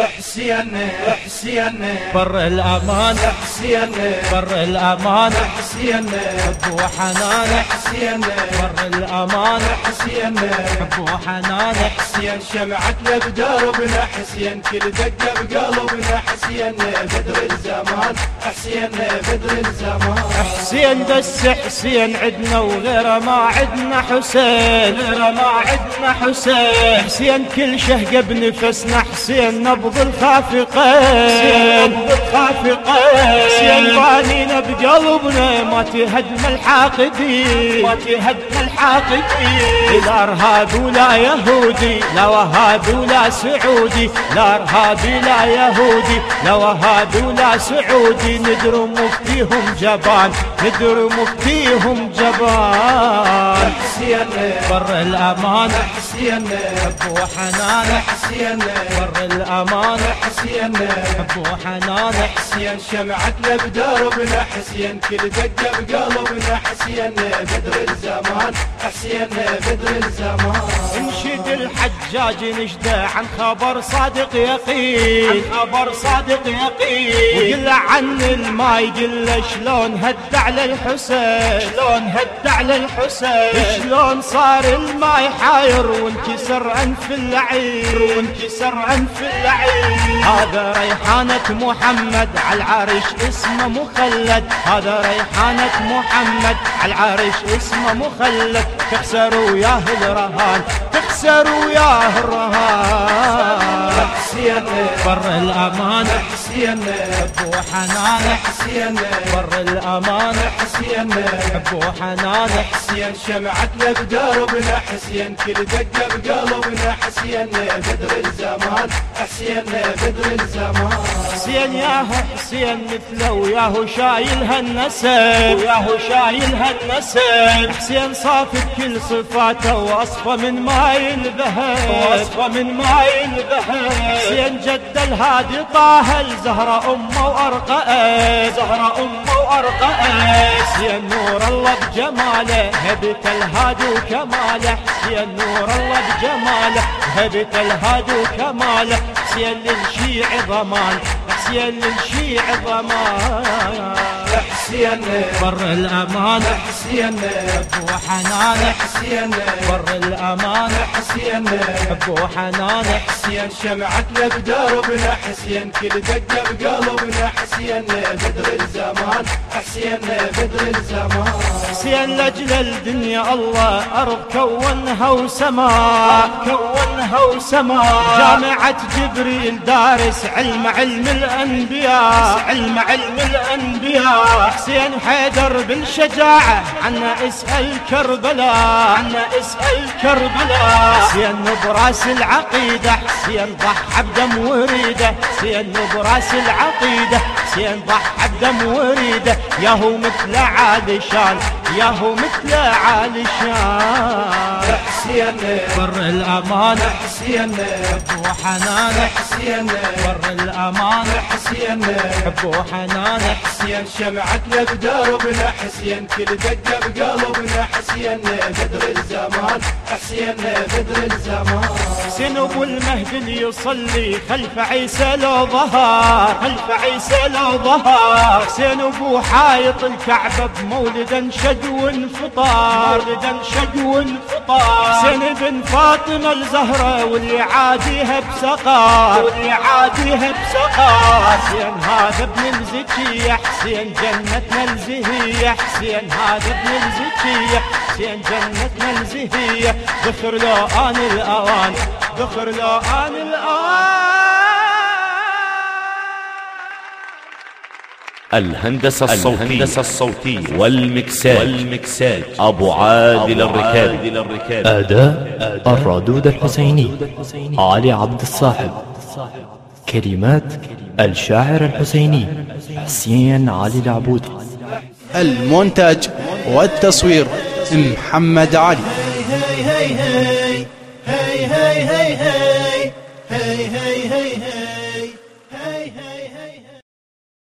حسين حسين بر الأمان حسين بر الأمان. حسين ابو حنان حسين بر الأمان حسين ابو حنان حسين شمعت له بدربنا حسين كل دقة بقلبنا حسين بدر الزمان حسين بدر الزمان. حسين بس حسين عدنا وغيره ما عدنا حسين غيره ما عدنا حسين. حسين كل شهقة بنفسنا حسين نبض الخافقين بانينا بقلبنا ما تهدم الحاقدين ما تهدم الحاقدين لا ارهابي ولا يهودي لا وهابي ولا سعودي لا ارهابي لا يهودي لا وهابي ولا سعودي ندرم فيهم جبان ندرم فيهم جبان حسين بر الامان حسين ابو حنان حسين. بر الأمان. حسين. ابو حنان حسين. شمعت له بدربنا حسين. كل دقه بقلبنا حسين. بر الأمان. حسين. بر الأمان. انشد الحجاج نشده عن خبر صادق يقين. عن خبر صادق يقين. وقل عن الماي قل شلون هد على الحسين. شلون هد على الحسين. شلون صار الماي حاير وانكسر أنف اللعين وانكسر أنف اللعين هذا ريحانة محمد على العرش اسمه مخلد. هذا ريحانة محمد على العرش اسمه مخلد. تخسر وياه الرهان تخسر وياه الرهان. حسين بر الأمان. حسين. أبو حنان. حسين. بر الأمان. حسين. أبو حنان. حسين. شمعت له بدربنا حسين. كل دقه بقلبنا حسين. بر الأمان. حسين. بر الأمان. حسين ياهو حسين مثله وياهو شايل هالنسب. وياهو شايل هالنسب. حسين صافي كل صفاته وأصفى من ماي الذهب وأصفى من ماي الذهب حسين جد الهادي طه الزهرة أمه وأرقأه زهرة أمه وأرقأه. حسين نور الله بجماله هبت الهادي وكماله. حسين نور الله بجماله هبت الهادي وكماله. حسين للشيع ضمان حسين للشيع ضمان. حسين بر الأمان. حسين. أبو حنان حسين. بر الامان حسين. أبو حنان حسين شمعت له بدربنا حسين كل دقة بقلبنا. حسين بدر الزمان. حسين بدر الزمان. حسين لأجل الدنيا الله أرض كونها وسماء كونها وسماء جامعة جبريل دارس علم علم الأنبياء. علم علم الأنبياء. حسين حيدر بالشجاعة عنا اسأل كربلاء عنا اسأل كربلاء. حسين براس العقيدة حسين ضحى بدم وريده حسين براس العقيدة حسين ضحى بدم وريده ياهو مثل عالشان ياهو مثل عالشان حسين. بر الأمان. حسين. ابو حنان حسين. بر الأمان. حسين. ابو حنان حسين. شمعت له بدربنا حسين. كل دقه بقلبنا حسين. بدر الزمان. حسين. بدر الزمان. حسين أبو المهدي اللي يصلي خلف عيسى لو ظهر. خلف عيسى لو ظهر. حسين أبو حايط الكعبة بمولد أنشد وانفطار. مولد أنشد وانفطار. حسين بن فاطمة الزهرة واللي عاديها بسقار واللي عاديها بسقار حسين هذا ابن الزكية حسين جنتنا الزهية. حسين هذا ابن الزكية حسين جنتنا الزهية. ذخر لو آن الأوان ذخر لو آن الأوان. الهندسة الصوتية, الهندسة الصوتية والمكساج, والمكساج أبو عادل الركابي أداء, الردود الحسيني علي عبد الصاحب كلمات الشاعر الحسيني حسين علي العبودي المونتاج والتصوير محمد علي هاي هاي هاي هاي